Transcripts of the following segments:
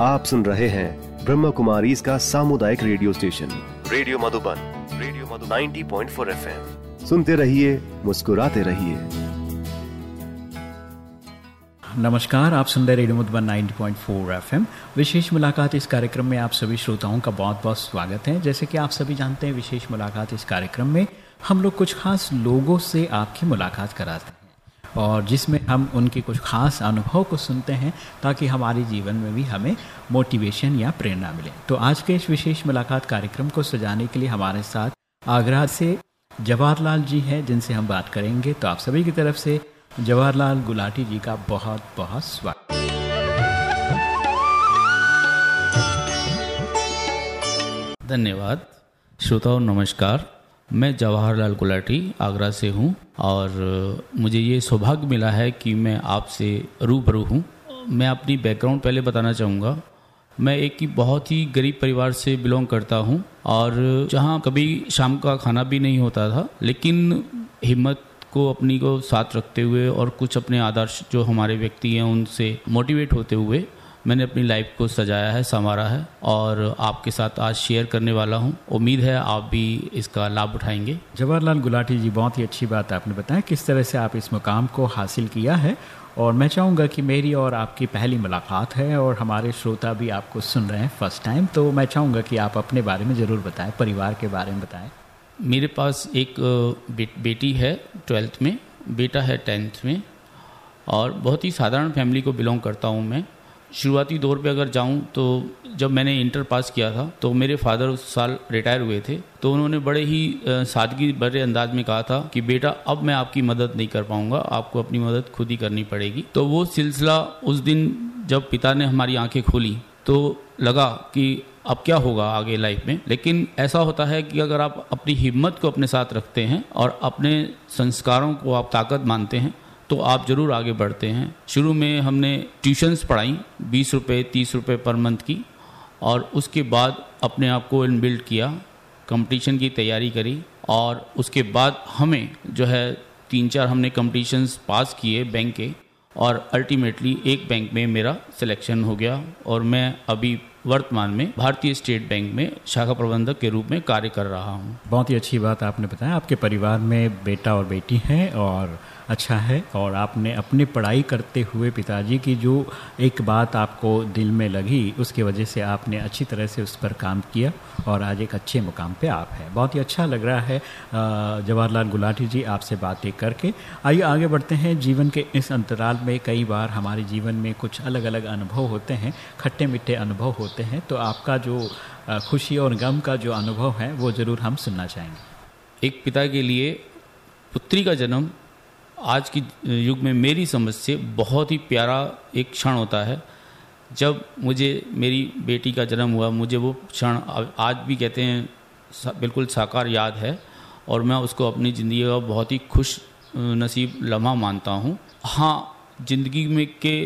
आप सुन रहे हैं ब्रह्म कुमारी इसका सामुदायिक radio station. Radio Madhuban radio Madhuban. 90.4 FM. सुनते रहिए मुस्कुराते रहिए। नमस्कार आप सुन रहे रेडियो मधुबन 90.4 एफएम। विशेष मुलाकात इस कार्यक्रम में आप सभी श्रोताओं का बहुत बहुत स्वागत है। जैसे कि आप सभी जानते हैं विशेष मुलाकात इस कार्यक्रम में हम लोग कुछ खास लोगों से आपकी मुलाकात कराते हैं। और जिसमें हम उनके कुछ खास अनुभव को सुनते हैं ताकि हमारे जीवन में भी हमें मोटिवेशन या प्रेरणा मिले। तो आज के इस विशेष मुलाकात कार्यक्रम को सजाने के लिए हमारे साथ आगरा से जवाहरलाल जी हैं, जिनसे हम बात करेंगे। तो आप सभी की तरफ़ से जवाहरलाल गुलाटी जी का बहुत बहुत स्वागत। धन्यवाद। श्रोताओं, नमस्कार। मैं जवाहरलाल गुलाटी आगरा से हूँ और मुझे ये सौभाग्य मिला है कि मैं आपसे रूबरू हूँ। मैं अपनी बैकग्राउंड पहले बताना चाहूँगा। मैं एक ही बहुत ही गरीब परिवार से बिलोंग करता हूँ और जहाँ कभी शाम का खाना भी नहीं होता था, लेकिन हिम्मत को, अपनी को साथ रखते हुए और कुछ अपने आदर्श जो हमारे व्यक्ति हैं, उनसे मोटिवेट होते हुए मैंने अपनी लाइफ को सजाया है संवारा है और आपके साथ आज शेयर करने वाला हूँ। उम्मीद है आप भी इसका लाभ उठाएँगे। जवाहरलाल गुलाटी जी बहुत ही अच्छी बात आपने बताया किस तरह से आप इस मुकाम को हासिल किया है और मैं चाहूँगा कि मेरी और आपकी पहली मुलाकात है और हमारे श्रोता भी आपको सुन रहे हैं फ़र्स्ट टाइम तो मैं चाहूँगा कि आप अपने बारे में ज़रूर बताएँ परिवार के बारे में बताएँ। मेरे पास एक बे, बेटी है ट्वेल्थ में बेटा है टेंथ में और बहुत ही साधारण फैमिली को बिलोंग करता हूँ मैं। शुरुआती दौर पे अगर जाऊँ तो जब मैंने इंटर पास किया था तो मेरे फादर उस साल रिटायर हुए थे। तो उन्होंने बड़े ही सादगी भरे अंदाज में कहा था कि, बेटा, अब मैं आपकी मदद नहीं कर पाऊँगा, आपको अपनी मदद खुद ही करनी पड़ेगी। तो वो सिलसिला उस दिन जब पिता ने हमारी आँखें खोली तो लगा कि अब क्या होगा आगे लाइफ में। लेकिन ऐसा होता है कि अगर आप अपनी हिम्मत को अपने साथ रखते हैं और अपने संस्कारों को आप ताकत मानते हैं तो आप ज़रूर आगे बढ़ते हैं। शुरू में हमने ट्यूशन्स पढ़ाई, बीस रुपये तीस रुपये पर मंथ की, और उसके बाद अपने आप को इनबिल्ड किया, कंपटीशन की तैयारी करी, और उसके बाद हमें जो है तीन चार हमने कंपटीशन्स पास किए बैंक के, और अल्टीमेटली एक बैंक में मेरा सिलेक्शन हो गया, और मैं अभी वर्तमान में भारतीय स्टेट बैंक में शाखा प्रबंधक के रूप में कार्य कर रहा हूँ। बहुत ही अच्छी बात आपने बताया। आपके परिवार में बेटा और बेटी हैं, और अच्छा है और आपने अपनी पढ़ाई करते हुए पिताजी की जो एक बात आपको दिल में लगी, उसकी वजह से आपने अच्छी तरह से उस पर काम किया और आज एक अच्छे मुकाम पे आप हैं। बहुत ही अच्छा लग रहा है जवाहरलाल गुलाटी जी आपसे बातें करके। आइए आगे बढ़ते हैं। जीवन के इस अंतराल में कई बार हमारे जीवन में कुछ अलग अलग अनुभव होते हैं खट्टे मीठे अनुभव होते हैं तो आपका जो खुशी और गम का जो अनुभव है, वो ज़रूर हम सुनना चाहेंगे। एक पिता के लिए पुत्री का जन्म आज की युग में मेरी समझ से बहुत ही प्यारा एक क्षण होता है। जब मुझे मेरी बेटी का जन्म हुआ, मुझे वो क्षण आज भी कहते हैं बिल्कुल साकार याद है और मैं उसको अपनी ज़िंदगी का बहुत ही खुश नसीब, लम्हा मानता हूँ। हाँ ज़िंदगी में के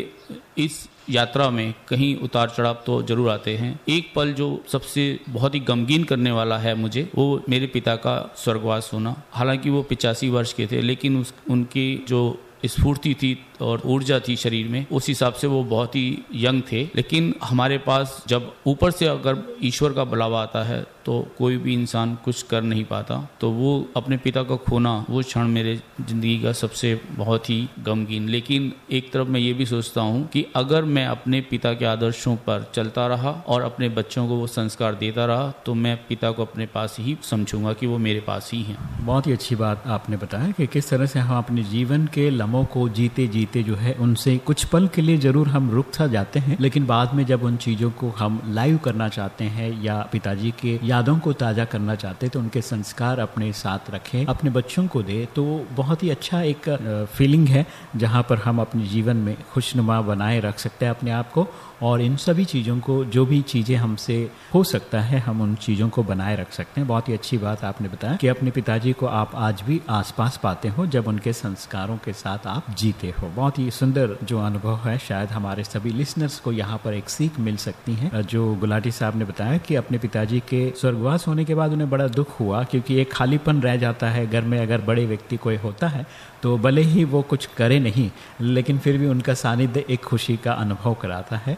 इस यात्रा में कहीं उतार चढ़ाव तो ज़रूर आते हैं। एक पल जो सबसे बहुत ही गमगीन करने वाला है मुझे, वो मेरे पिता का स्वर्गवास होना। हालाँकि वो पिचासी वर्ष के थे, लेकिन उस, उनकी जो स्फूर्ति थी और ऊर्जा थी शरीर में, उस हिसाब से वो बहुत ही यंग थे। लेकिन हमारे पास जब ऊपर से अगर ईश्वर का बुलावा आता है तो कोई भी इंसान कुछ कर नहीं पाता। तो वो अपने पिता को खोना, वो क्षण मेरे ज़िंदगी का सबसे बहुत ही गमगीन। लेकिन एक तरफ़ मैं ये भी सोचता हूँ कि अगर मैं अपने पिता के आदर्शों पर चलता रहा और अपने बच्चों को वो संस्कार देता रहा तो मैं पिता को अपने पास ही समझूँगा कि वो मेरे पास ही हैं। बहुत ही अच्छी बात आपने बताया कि किस तरह से हम अपने जीवन के लम्हों को जीते जीते जो है, उनसे कुछ पल के लिए ज़रूर हम रुक सा जाते हैं, लेकिन बाद में जब उन चीज़ों को हम लाइव करना चाहते हैं या पिताजी के यादों को ताज़ा करना चाहते हैं तो उनके संस्कार अपने साथ रखें, अपने बच्चों को दे तो बहुत ही अच्छा एक फीलिंग है, जहाँ पर हम अपने जीवन में खुशनुमा बनाए रख सकते हैं अपने आप को। और इन सभी चीज़ों को, जो भी चीज़ें हमसे हो सकता है, हम उन चीज़ों को बनाए रख सकते हैं। बहुत ही अच्छी बात आपने बताया कि अपने पिताजी को आप आज भी आसपास पाते हो, जब उनके संस्कारों के साथ आप जीते हो। बहुत ही सुंदर जो अनुभव है, शायद हमारे सभी लिसनर्स को यहाँ पर एक सीख मिल सकती है। जो गुलाटी साहब ने बताया कि अपने पिताजी के स्वर्गवास होने के बाद उन्हें बड़ा दुख हुआ, क्योंकि एक खालीपन रह जाता है घर में, अगर बड़े व्यक्ति कोई होता है तो भले ही वो कुछ करे नहीं, लेकिन फिर भी उनका सानिध्य एक खुशी का अनुभव कराता है।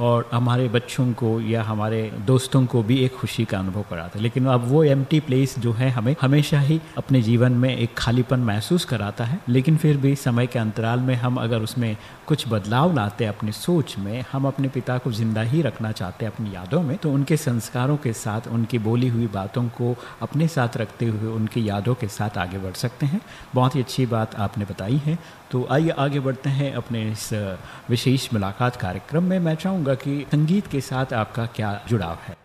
और हमारे बच्चों को या हमारे दोस्तों को भी एक खुशी का अनुभव कराता है। लेकिन अब वो एम प्लेस जो है हमें हमेशा ही अपने जीवन में एक खालीपन महसूस कराता है। लेकिन फिर भी समय के अंतराल में हम अगर उसमें कुछ बदलाव लाते हैं अपनी सोच में, हम अपने पिता को ज़िंदा ही रखना चाहते हैं अपनी यादों में तो उनके संस्कारों के साथ, उनकी बोली हुई बातों को अपने साथ रखते हुए उनकी यादों के साथ आगे बढ़ सकते हैं। बहुत ही अच्छी बात आपने बताई है। तो आइए आगे बढ़ते हैं अपने इस विशेष मुलाकात कार्यक्रम में। मैं चाहूँगा कि संगीत के साथ आपका क्या जुड़ाव है?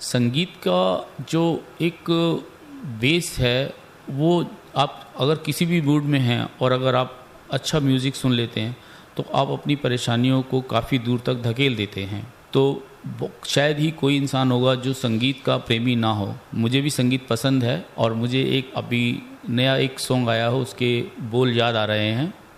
संगीत का जो एक बेस है, वो आप अगर किसी भी मूड में हैं और अगर आप अच्छा म्यूज़िक सुन लेते हैं तो आप अपनी परेशानियों को काफ़ी दूर तक धकेल देते हैं। तो शायद ही कोई इंसान होगा जो संगीत का प्रेमी ना हो। मुझे भी संगीत पसंद है और मुझे एक अभी नया एक सॉन्ग आया हो, उसके बोल याद आ रहे हैं।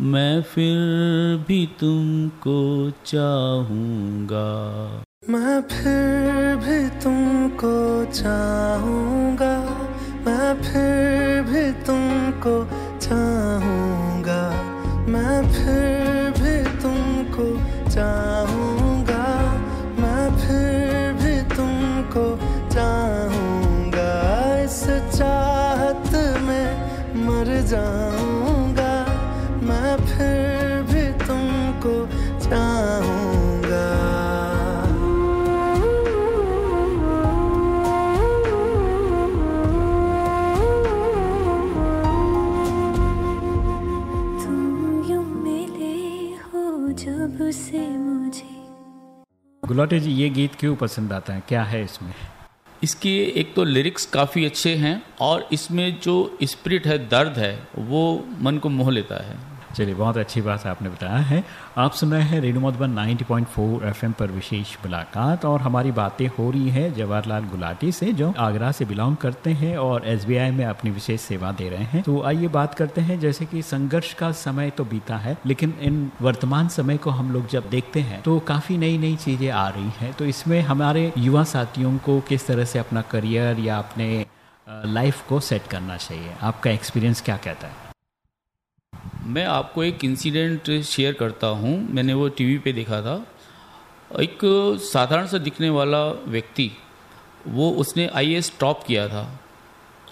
मैं फिर भी तुमको चाहूँगा। मैं फिर भी तुमको चाहूँगा। मैं फिर भी तुमको चाहूँगा। मैं फिर भी तुमको चाहूँगा। गुलाटे जी, ये गीत क्यों पसंद आता है? क्या है इसमें? इसके एक तो लिरिक्स काफ़ी अच्छे हैं और इसमें जो स्पिरिट है, दर्द है, वो मन को मोह लेता है। चलिए, बहुत अच्छी बात आपने बताया है। आप सुन रहे हैं रेडियो मधुबन 90.4 एफएम पर विशेष मुलाकात और हमारी बातें हो रही है जवाहरलाल गुलाटी से, जो आगरा से बिलोंग करते हैं और एसबीआई में अपनी विशेष सेवा दे रहे हैं। तो आइए बात करते हैं, जैसे कि संघर्ष का समय तो बीता है, लेकिन इन वर्तमान समय को हम लोग जब देखते हैं तो काफ़ी नई नई चीज़ें आ रही हैं। तो इसमें हमारे युवा साथियों को किस तरह से अपना करियर या अपने लाइफ को सेट करना चाहिए? आपका एक्सपीरियंस क्या कहता है? मैं आपको एक इंसिडेंट शेयर करता हूँ। मैंने वो टीवी पे देखा था। एक साधारण सा दिखने वाला व्यक्ति, वो उसने आई टॉप किया था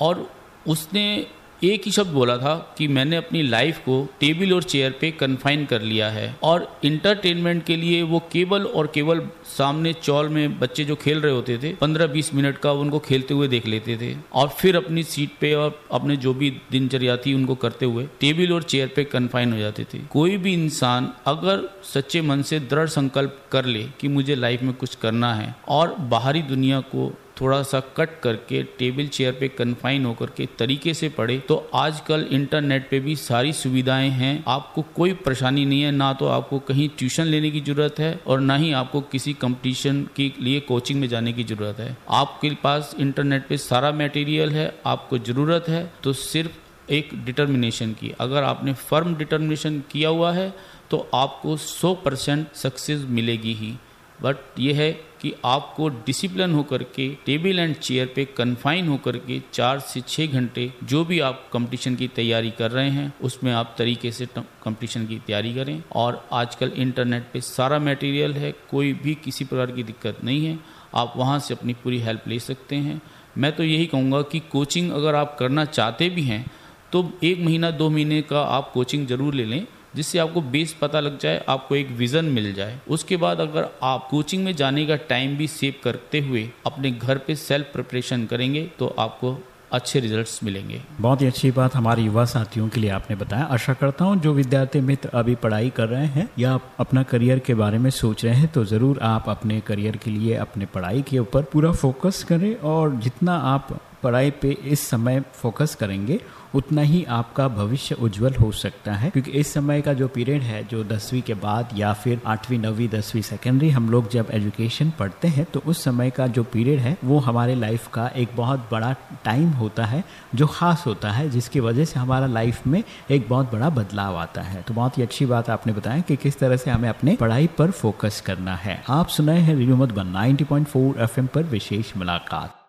और उसने एक ही शब्द बोला था कि मैंने अपनी लाइफ को टेबल और चेयर पे कन्फाइन कर लिया है। और इंटरटेनमेंट के लिए वो केवल और केवल सामने चौल में बच्चे जो खेल रहे होते थे, पंद्रह बीस मिनट का उनको खेलते हुए देख लेते थे। और फिर अपनी सीट पे और अपने जो भी दिनचर्या थी उनको करते हुए टेबल और चेयर पे कन्फाइन हो जाते थे। कोई भी इंसान अगर सच्चे मन से दृढ़ संकल्प कर ले कि मुझे लाइफ में कुछ करना है और बाहरी दुनिया को थोड़ा सा कट करके टेबल चेयर पे कन्फाइन होकर के तरीके से पढ़े तो आजकल इंटरनेट पे भी सारी सुविधाएँ हैं। आपको कोई परेशानी नहीं है, ना तो आपको कहीं ट्यूशन लेने की ज़रूरत है और ना ही आपको किसी कंपटीशन के लिए कोचिंग में जाने की ज़रूरत है। आपके पास इंटरनेट पे सारा मटेरियल है, आपको ज़रूरत है तो सिर्फ़ एक डिटर्मिनेशन की। अगर आपने फर्म डिटर्मिनेशन किया हुआ है तो आपको 100 परसेंट सक्सेस मिलेगी ही। बट ये है कि आपको डिसिप्लिन होकर के टेबल एंड चेयर पे कन्फाइन होकर के चार से छः घंटे जो भी आप कंपटीशन की तैयारी कर रहे हैं, उसमें आप तरीके से कंपटीशन की तैयारी करें। और आजकल इंटरनेट पे सारा मटेरियल है, कोई भी किसी प्रकार की दिक्कत नहीं है। आप वहाँ से अपनी पूरी हेल्प ले सकते हैं। मैं तो यही कहूँगा कि कोचिंग अगर आप करना चाहते भी हैं तो एक महीना, दो महीने का आप कोचिंग ज़रूर ले लें। जिससे आपको बेस पता लग जाए, आपको एक विज़न मिल जाए। उसके बाद अगर आप कोचिंग में जाने का टाइम भी सेव करते हुए अपने घर पे सेल्फ प्रिपरेशन करेंगे तो आपको अच्छे रिजल्ट्स मिलेंगे। बहुत ही अच्छी बात हमारे युवा साथियों के लिए आपने बताया। आशा करता हूँ जो विद्यार्थी मित्र अभी पढ़ाई कर रहे हैं या अपना करियर के बारे में सोच रहे हैं तो ज़रूर आप अपने करियर के लिए, अपने पढ़ाई के ऊपर पूरा फोकस करें और जितना आप पढ़ाई पे इस समय फोकस करेंगे, उतना ही आपका भविष्य उज्जवल हो सकता है। क्योंकि इस समय का जो पीरियड है, जो दसवीं के बाद या फिर आठवीं, नवीं, दसवीं सेकेंडरी हम लोग जब एजुकेशन पढ़ते हैं तो उस समय का जो पीरियड है, वो हमारे लाइफ का एक बहुत बड़ा टाइम होता है, जो खास होता है, जिसकी वजह से हमारा लाइफ में एक बहुत बड़ा बदलाव आता है। तो बहुत ही अच्छी बात आपने बताया कि किस तरह से हमें अपने पढ़ाई पर फोकस करना है। आप सुनाए हैं रेडियो मधुबन 90.4 एफएम पर विशेष मुलाकात।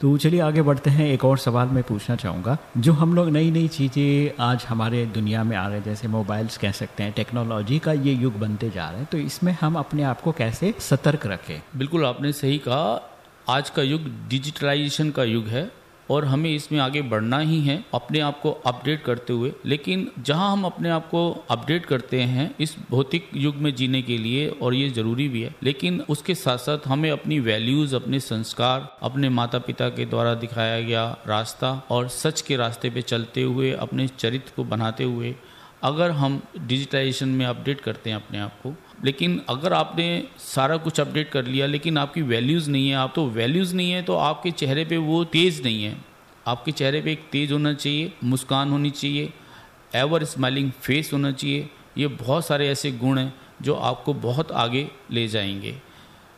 तो चलिए आगे बढ़ते हैं। एक और सवाल मैं पूछना चाहूँगा। जो हम लोग नई नई चीज़ें आज हमारे दुनिया में आ रहे हैं, जैसे मोबाइल्स कह सकते हैं, टेक्नोलॉजी का ये युग बनते जा रहे हैं तो इसमें हम अपने आप को कैसे सतर्क रखें? बिल्कुल, आपने सही कहा। आज का युग डिजिटलाइजेशन का युग है। और हमें इसमें आगे बढ़ना ही है, अपने आप को अपडेट करते हुए। लेकिन जहाँ हम अपने आप को अपडेट करते हैं, इस भौतिक युग में जीने के लिए, और ये ज़रूरी भी है। लेकिन उसके साथ साथ हमें अपनी वैल्यूज़ अपने संस्कार, अपने माता पिता के द्वारा दिखाया गया रास्ता और सच के रास्ते पे चलते हुए, अपने चरित्र को बनाते हुए, अगर हम डिजिटाइजेशन में अपडेट करते हैं अपने आप को लेकिन अगर आपने सारा कुछ अपडेट कर लिया, लेकिन आपकी वैल्यूज़ नहीं है, आप तो वैल्यूज़ नहीं है तो आपके चेहरे पे वो तेज़ नहीं है। आपके चेहरे पे एक तेज़ होना चाहिए, मुस्कान होनी चाहिए एवर स्माइलिंग फेस होना चाहिए। ये बहुत सारे ऐसे गुण हैं जो आपको बहुत आगे ले जाएँगे।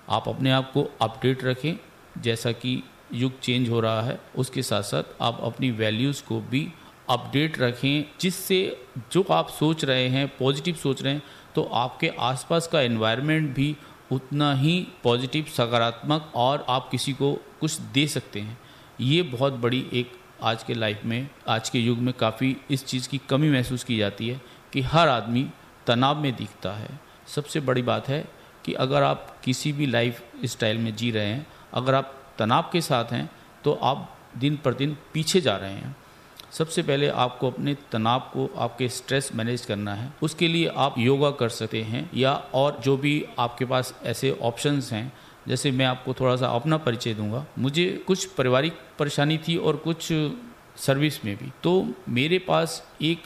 आप अपने आप को अपडेट रखें, जैसा कि युग चेंज हो रहा है, उसके साथ साथ आप अपनी वैल्यूज़ को भी अपडेट रखें, जिससे जो आप सोच रहे हैं पॉजिटिव सोच रहे हैं तो आपके आसपास का एनवायरनमेंट भी उतना ही पॉजिटिव सकारात्मक और आप किसी को कुछ दे सकते हैं। ये बहुत बड़ी एक आज के लाइफ में, आज के युग में काफ़ी इस चीज़ की कमी महसूस की जाती है कि हर आदमी तनाव में दिखता है। सबसे बड़ी बात है कि अगर आप किसी भी लाइफ स्टाइल में जी रहे हैं, अगर आप तनाव के साथ हैं तो आप दिन पर दिन पीछे जा रहे हैं। सबसे पहले आपको अपने तनाव को आपके स्ट्रेस मैनेज करना है। उसके लिए आप योगा कर सकते हैं या और जो भी आपके पास ऐसे ऑप्शंस हैं, जैसे मैं आपको थोड़ा सा अपना परिचय दूँगा। मुझे कुछ पारिवारिक परेशानी थी और कुछ सर्विस में भी। तो मेरे पास एक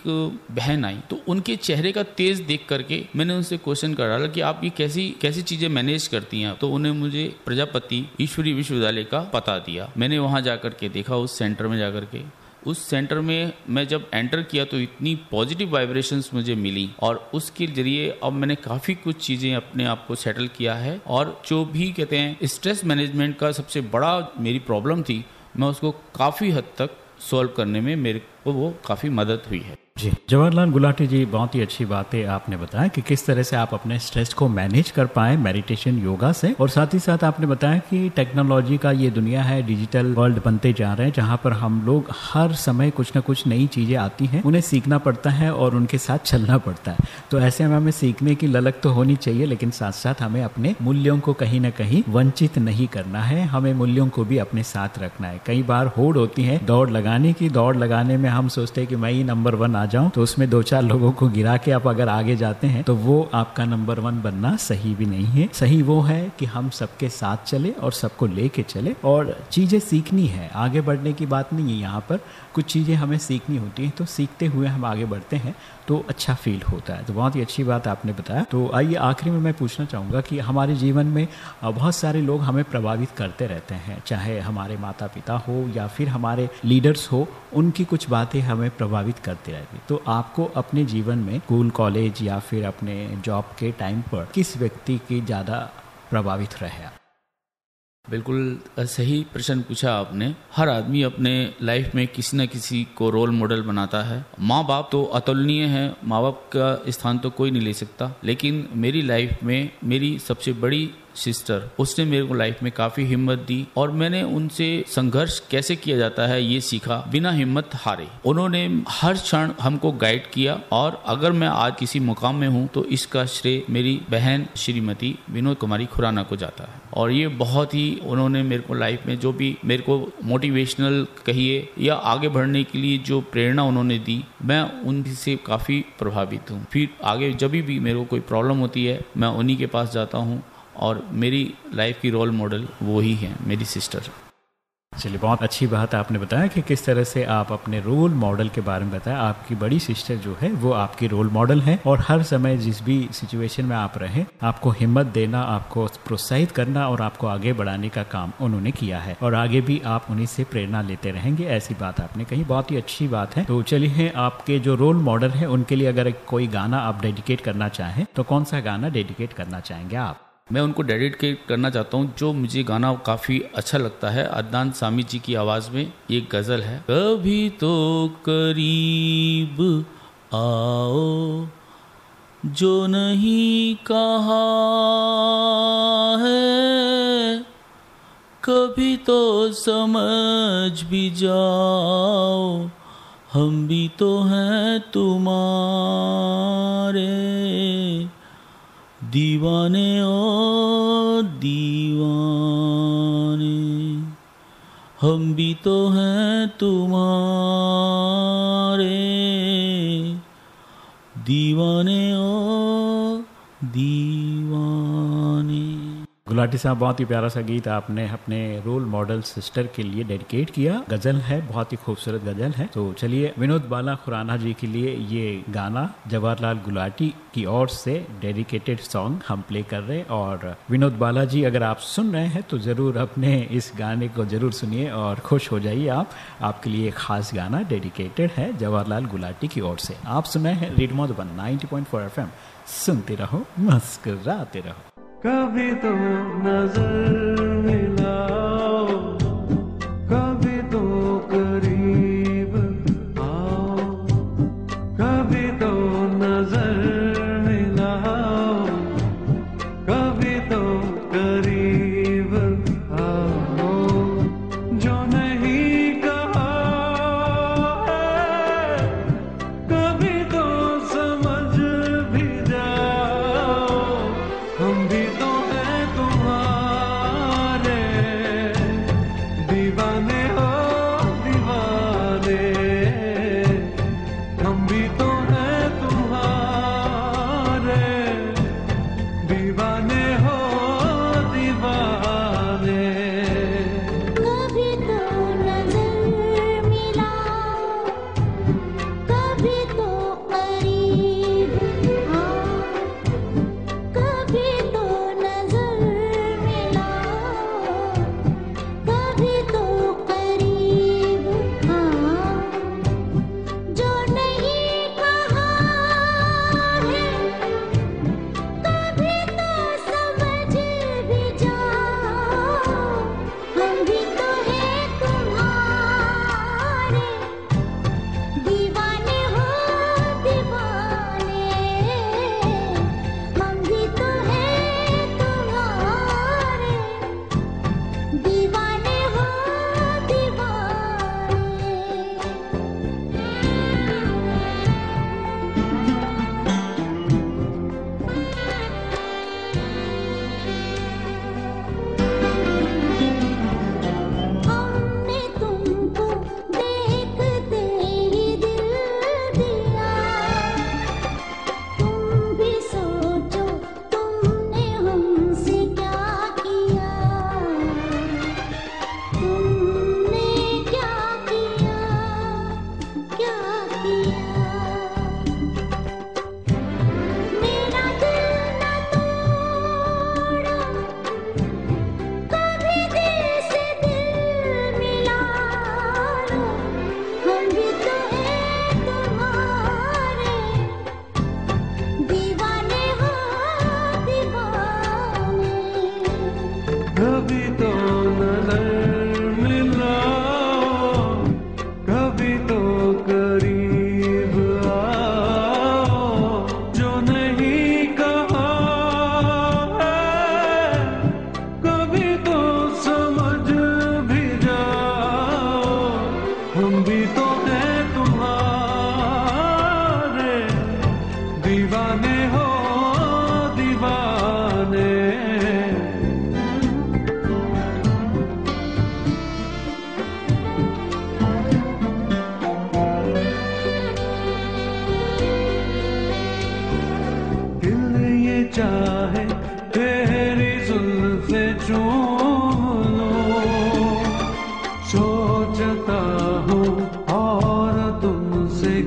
बहन आई तो उनके चेहरे का तेज देख करके मैंने उनसे क्वेश्चन कर डाला कि आप ये कैसी कैसी चीज़ें मैनेज करती हैं? तो उन्हें मुझे प्रजापति ईश्वरी विश्वविद्यालय का पता दिया। मैंने वहाँ जाकर के देखा, उस सेंटर में जाकर के। उस सेंटर में मैं जब एंटर किया तो इतनी पॉजिटिव वाइब्रेशंस मुझे मिली और उसके ज़रिए अब मैंने काफ़ी कुछ चीज़ें अपने आप को सेटल किया है और जो भी कहते हैं स्ट्रेस मैनेजमेंट का सबसे बड़ा मेरी प्रॉब्लम थी, मैं उसको काफ़ी हद तक सॉल्व करने में मेरे को वो काफ़ी मदद हुई है। जी। जवाहरलाल गुलाटी जी, बहुत ही अच्छी बात है आपने बताया कि किस तरह से आप अपने स्ट्रेस को मैनेज कर पाए मेडिटेशन योगा से और साथ ही साथ आपने बताया कि टेक्नोलॉजी का ये दुनिया है डिजिटल वर्ल्ड बनते जा रहे हैं, जहाँ पर हम लोग हर समय कुछ ना कुछ नई चीज़ें आती हैं, उन्हें सीखना पड़ता है और उनके साथ चलना पड़ता है। तो ऐसे में हमें सीखने की ललक तो होनी चाहिए, लेकिन साथ साथ हमें अपने मूल्यों को कहीं ना कहीं वंचित नहीं करना है, हमें मूल्यों को भी अपने साथ रखना है। कई बार होड़ होती है दौड़ लगाने की, दौड़ लगाने में हम सोचते हैं कि मैं ही नंबर वन आ जाऊँ तो उसमें दो चार लोगों को गिरा के आप अगर आगे जाते हैं तो वो आपका नंबर वन बनना सही भी नहीं है। सही वो है कि हम सबके साथ चले और सबको लेके चले और चीज़ें सीखनी है। आगे बढ़ने की बात नहीं है यहाँ पर। कुछ चीज़ें हमें सीखनी होती हैं तो सीखते हुए हम आगे बढ़ते हैं तो अच्छा फील होता है। तो बहुत ही अच्छी बात आपने बताया। तो आइए आखिरी में मैं पूछना चाहूँगा कि हमारे जीवन में बहुत सारे लोग हमें प्रभावित करते रहते हैं, चाहे हमारे माता पिता हो या फिर हमारे लीडर्स हो, उनकी कुछ बातें हमें प्रभावित करती रहती तो आपको अपने जीवन में स्कूल, कॉलेज या फिर अपने जॉब के टाइम पर किस व्यक्ति की ज़्यादा प्रभावित रहे बिल्कुल सही प्रश्न पूछा आपने। हर आदमी अपने लाइफ में किसी न किसी को रोल मॉडल बनाता है। माँ बाप तो अतुलनीय है माँ बाप का स्थान तो कोई नहीं ले सकता। लेकिन मेरी लाइफ में मेरी सबसे बड़ी सिस्टर उसने मेरे को लाइफ में काफ़ी हिम्मत दी और मैंने उनसे संघर्ष कैसे किया जाता है ये सीखा बिना हिम्मत हारे। उन्होंने हर क्षण हमको गाइड किया और अगर मैं आज किसी मुकाम में हूँ तो इसका श्रेय मेरी बहन श्रीमती विनोद कुमारी खुराना को जाता है। और ये बहुत ही उन्होंने मेरे को लाइफ में जो भी मेरे को मोटिवेशनल कहिए या आगे बढ़ने के लिए जो प्रेरणा उन्होंने दी, मैं उनसे काफ़ी प्रभावित हूँ। फिर आगे जब भी मेरे को कोई प्रॉब्लम होती है, मैं उन्हीं के पास जाता हूँ। और मेरी लाइफ की रोल मॉडल वो ही है, मेरी सिस्टर चलिए, बहुत अच्छी बात आपने बताया कि किस तरह से आप अपने रोल मॉडल के बारे में बताया आपकी बड़ी सिस्टर जो है, वो आपकी रोल मॉडल है और हर समय जिस भी सिचुएशन में आप रहे, आपको हिम्मत देना, आपको प्रोत्साहित करना और आपको आगे बढ़ाने का काम उन्होंने किया है। और आगे भी आप उन्हीं से प्रेरणा लेते रहेंगे, ऐसी बात आपने कही। बहुत ही अच्छी बात है। तो चलिए, आपके जो रोल मॉडल है, उनके लिए अगर कोई गाना आप डेडिकेट करना चाहें तो कौन सा गाना डेडिकेट करना चाहेंगे आप? मैं उनको डेडिकेट करना चाहता हूँ, जो मुझे गाना काफ़ी अच्छा लगता है। अदनान सामी जी की आवाज़ में एक गज़ल है, कभी तो करीब आओ, जो नहीं कहा है। कभी तो समझ भी जाओ, हम भी तो हैं तुम्हारे दीवाने ओ दीवाने हम भी तो हैं तुम्हारे। दीवाने ओ दीवाने गुलाटी साहब, बहुत ही प्यारा सा गीत आपने अपने रोल मॉडल सिस्टर के लिए डेडिकेट किया। गज़ल है, बहुत ही खूबसूरत गज़ल है। तो चलिए, विनोद बाला खुराना जी के लिए ये गाना जवाहरलाल गुलाटी की ओर से डेडिकेटेड सॉन्ग हम प्ले कर रहे और विनोद बाला जी, अगर आप सुन रहे हैं तो ज़रूर अपने इस गाने को ज़रूर सुनिए और खुश हो जाइए आप। आपके लिए खास गाना डेडिकेटेड है जवाहरलाल गुलाटी की ओर से। आप सुन रहे हैं रेड मधुबन 90.4 एफएम सुनते रहो, मस्कराते रहो। कभी तो नज़र मिलाओ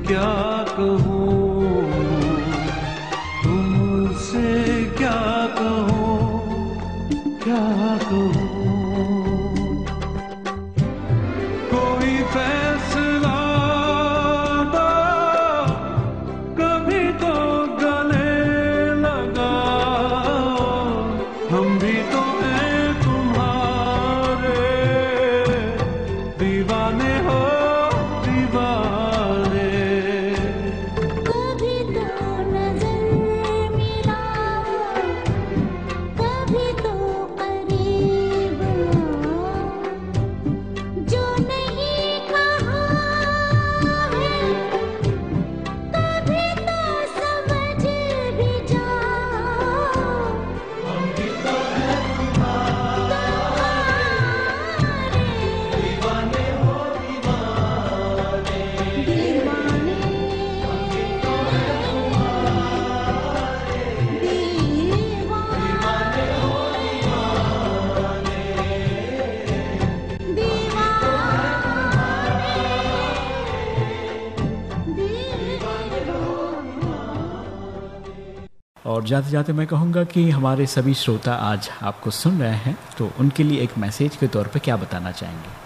क्या कहूँ जाते जाते मैं कहूँगा कि हमारे सभी श्रोता आज आपको सुन रहे हैं तो उनके लिए एक मैसेज के तौर पर क्या बताना चाहेंगे?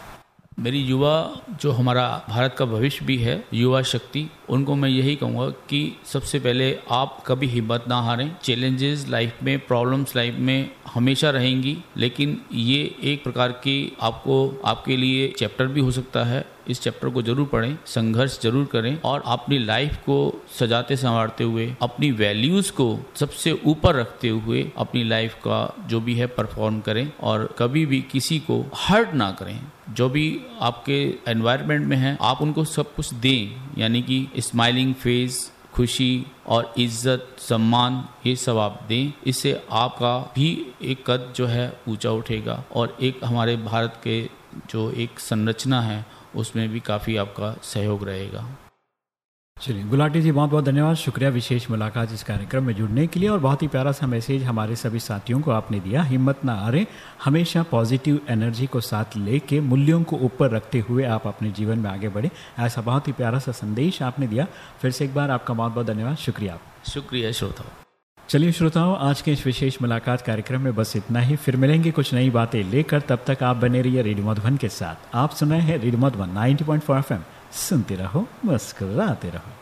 मेरी युवा, जो हमारा भारत का भविष्य भी है, युवा शक्ति, उनको मैं यही कहूँगा कि सबसे पहले आप कभी हिम्मत ना हारें। चैलेंजेस लाइफ में प्रॉब्लम्स लाइफ में हमेशा रहेंगी, लेकिन ये एक प्रकार की आपको, आपके लिए चैप्टर भी हो सकता है। इस चैप्टर को ज़रूर पढ़ें, संघर्ष ज़रूर करें और अपनी लाइफ को सजाते संवारते हुए, अपनी वैल्यूज़ को सबसे ऊपर रखते हुए अपनी लाइफ का जो भी है परफॉर्म करें और कभी भी किसी को हर्ट ना करें। जो भी आपके एनवायरनमेंट में है, आप उनको सब कुछ दें, यानी कि स्माइलिंग फेस, खुशी और इज़्ज़त, सम्मान, ये सब आप दें। इससे आपका भी एक कद जो है ऊँचा उठेगा और एक हमारे भारत के जो एक संरचना है उसमें भी काफ़ी आपका सहयोग रहेगा। चलिए गुलाटी जी बहुत बहुत धन्यवाद। शुक्रिया विशेष मुलाकात इस कार्यक्रम में जुड़ने के लिए और बहुत ही प्यारा सा मैसेज हमारे सभी साथियों को आपने दिया। हिम्मत ना हारें हमेशा पॉजिटिव एनर्जी को साथ लेके मूल्यों को ऊपर रखते हुए आप अपने जीवन में आगे बढ़े। ऐसा बहुत ही प्यारा सा संदेश आपने दिया। फिर से एक बार आपका बहुत बहुत धन्यवाद। शुक्रिया शुक्रिया श्रोताओं। चलिए श्रोताओं, आज के इस विशेष मुलाकात कार्यक्रम में बस इतना ही। फिर मिलेंगे कुछ नई बातें लेकर। तब तक आप बने रहिए रेडियो मधुबन के साथ। आप सुनाए हैं रेडियो मधुबन 90.4 एफएम। सुनते रहो, मुस्कुराते रहो।